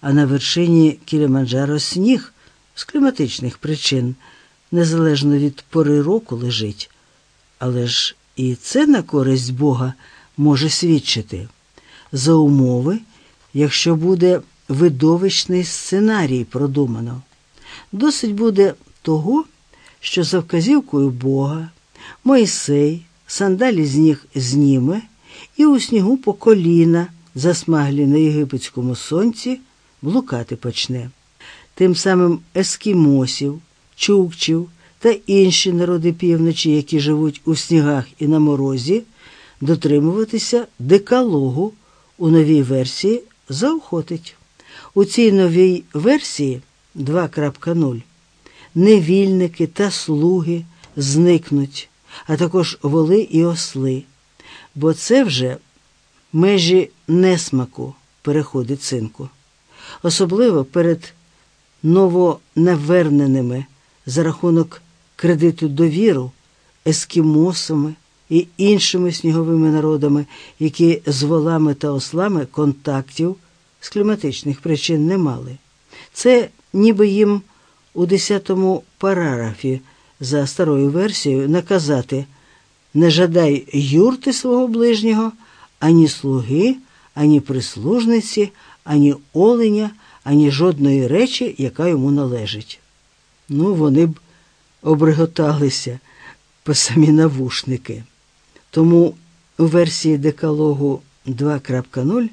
а на вершині Кіліманджаро сніг з кліматичних причин, незалежно від пори року лежить. Але ж і це на користь Бога може свідчити за умови, якщо буде видовищний сценарій продумано. Досить буде того, що за вказівкою Бога Мойсей сандалі з ніг зніме і у снігу по коліна, засмаглі на єгипетському сонці, блукати почне. Тим самим ескімосів, чукчів та інші народи півночі, які живуть у снігах і на морозі, дотримуватися декалогу у новій версії заохотить. У цій новій версії 2.0 невільники та слуги зникнуть, а також воли і осли, бо це вже межі несмаку переходить синку, особливо перед новонаверненими за рахунок кредиту довіру ескімосами і іншими сніговими народами, які з волами та ослами контактів з кліматичних причин не мали. Це ніби їм у 10-му параграфі за старою версією наказати не жадай юрти свого ближнього, ані слуги, ані прислужниці, ані оленя, ані жодної речі, яка йому належить. Ну, вони б обриготалися по самі навушники. Тому у версії декалогу 2.0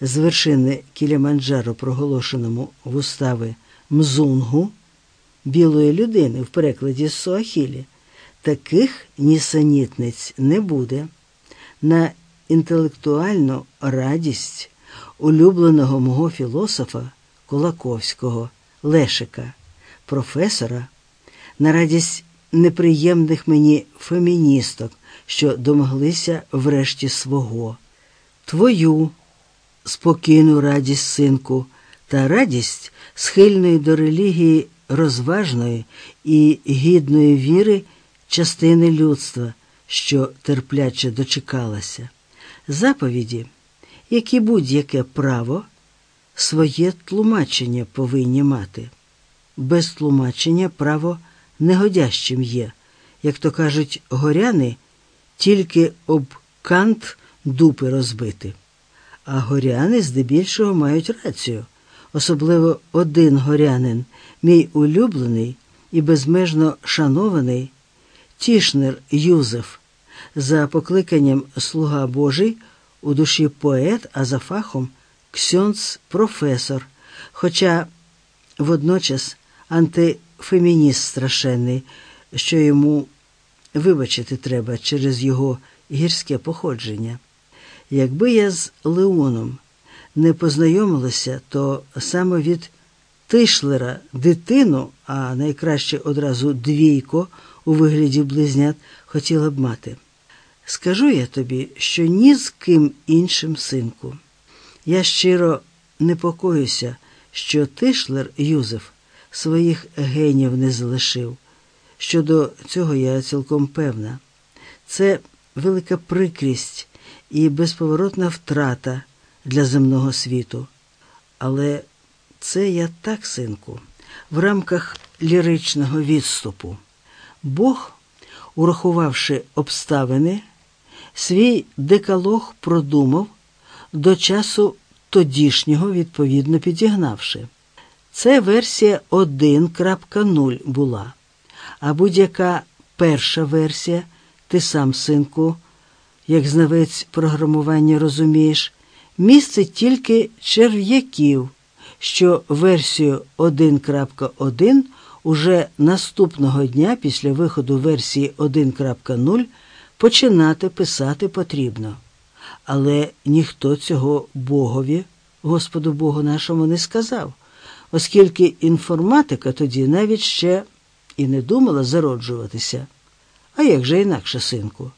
з вершини Кіліманджаро, проголошеному в устави Мзунгу, білої людини в перекладі з Суахілі, таких нісенітниць не буде. На інтелектуальну радість улюбленого мого філософа Кулаковського Лешика, професора, на радість неприємних мені феміністок, що домоглися врешті свого, твою спокійну радість, синку, та радість схильної до релігії розважної і гідної віри частини людства, що терпляче дочекалася. Заповіді, як і будь-яке право, своє тлумачення повинні мати. Без тлумачення право негодящим є, як то кажуть горяни, тільки об кант дупи розбити. А горяни здебільшого мають рацію, особливо один горянин, мій улюблений і безмежно шанований Тішнер Юзеф, за покликанням Слуга Божий у душі поет, а за фахом ксьонц професор, хоча водночас антифемініст страшенний, що йому вибачити треба через його гірське походження. Якби я з Леоном не познайомилася, то саме від Тишлера дитину, а найкраще одразу двійко у вигляді близнят, хотіла б мати. Скажу я тобі, що ні з ким іншим синку. Я щиро непокоюся, що Тишлер Юзеф своїх генів не залишив. Щодо цього я цілком певна. Це велика прикрість і безповоротна втрата для земного світу. Але це я так, синку, в рамках ліричного відступу. Бог, урахувавши обставини, свій декалог продумав до часу тодішнього, відповідно підігнавши. Це версія 1.0 була, а будь-яка перша версія, ти сам, синку, як знавець програмування розумієш, містить тільки черв'яків, що версію 1.1 уже наступного дня після виходу версії 1.0 починати писати потрібно. Але ніхто цього Богові, Господу Богу нашому, не сказав, оскільки інформатика тоді навіть ще і не думала зароджуватися. А як же інакше, синку?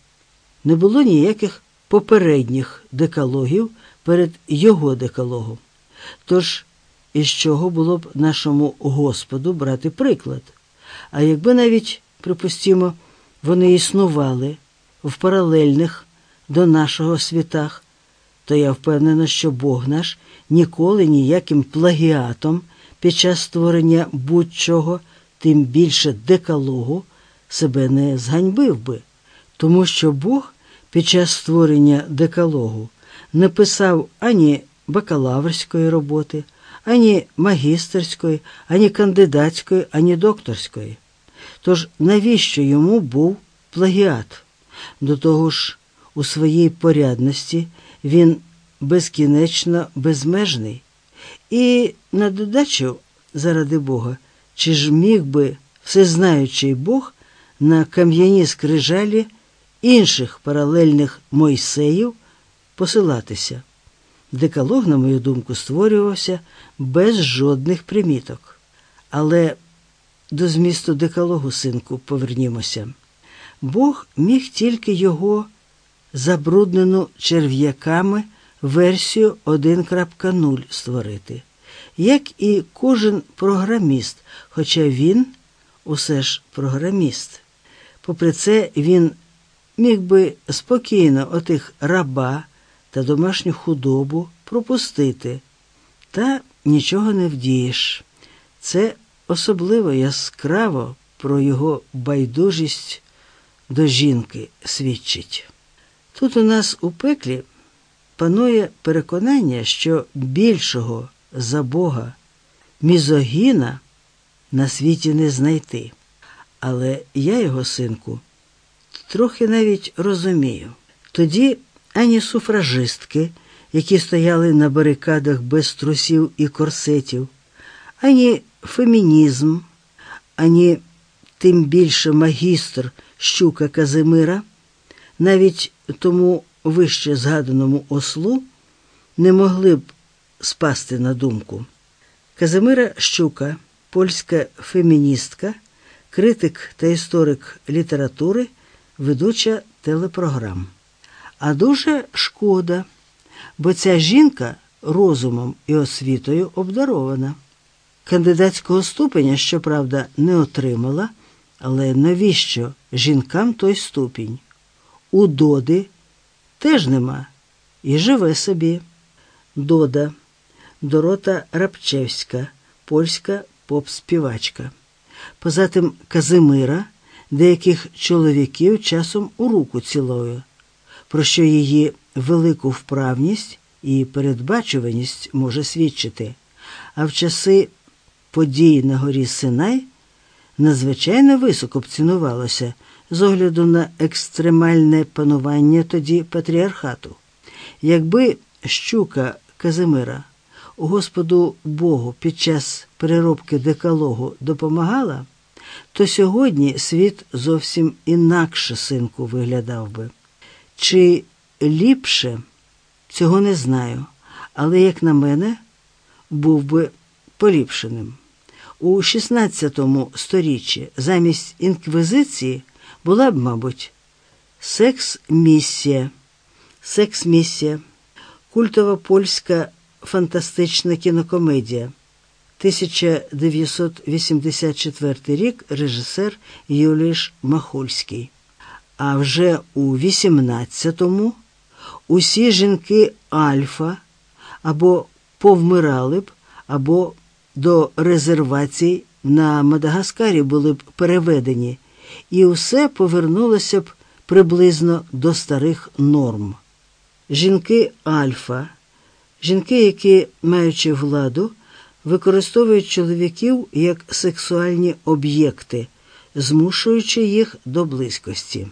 Не було ніяких попередніх декалогів перед його декалогом. Тож, із чого було б нашому Господу брати приклад? А якби навіть, припустімо, вони існували в паралельних до нашого світах, то я впевнена, що Бог наш ніколи ніяким плагіатом під час створення будь-чого, тим більше декалогу, себе не зганьбив би, тому що Бог під час створення декалогу не писав ані бакалаврської роботи, ані магістерської, ані кандидатської, ані докторської. Тож навіщо йому був плагіат? До того ж, у своїй порядності він безкінечно безмежний. І на додачу, заради Бога, чи ж міг би всезнаючий Бог на кам'яні скрижалі інших паралельних Мойсеїв посилатися? Декалог, на мою думку, створювався без жодних приміток. Але до змісту декалогу, синку, повернімося. Бог міг тільки його забруднену черв'яками версію 1.0 створити, як і кожен програміст, хоча він усе ж програміст. Попри це, він міг би спокійно отих раба та домашню худобу пропустити, та нічого не вдієш. Це особливо яскраво про його байдужість до жінки свідчить. Тут у нас у пеклі панує переконання, що більшого за Бога мізогіна на світі не знайти. Але я його синку трохи навіть розумію. Тоді ані суфражистки, які стояли на барикадах без трусів і корсетів, ані фемінізм, ані тим більше магістр щука Казимира, навіть тому вище згаданому ослу не могли б спасти на думку. Казимира Щука, польська феміністка, критик та історик літератури, ведуча телепрограм. А дуже шкода, бо ця жінка розумом і освітою обдарована. Кандидатського ступеня, щоправда, не отримала, але навіщо жінкам той ступінь? У Доди теж нема і живе собі. Дода, Дорота Рабчевська, польська поп-співачка. Позатим Казимира, деяких чоловіків часом у руку цілою, про що її велику вправність і передбачуваність може свідчити. А в часи подій на горі Синай надзвичайно високо б цінувалося з огляду на екстремальне панування тоді патріархату. Якби щука Казимира Господу Богу під час переробки декалогу допомагала, то сьогодні світ зовсім інакше синку виглядав би. Чи ліпше, цього не знаю, але, як на мене, був би поліпшеним. У XVI сторіччі замість інквізиції була б, мабуть, секс-місія, секс-місія, культова польська фантастична кінокомедія. 1984 рік режисер Юліш Махульський. А вже у 18-му усі жінки Альфа або повмирали б, або до резервацій на Мадагаскарі були б переведені, і все повернулося б приблизно до старих норм. Жінки Альфа, жінки, які, маючи владу, використовують чоловіків як сексуальні об'єкти, змушуючи їх до близькості.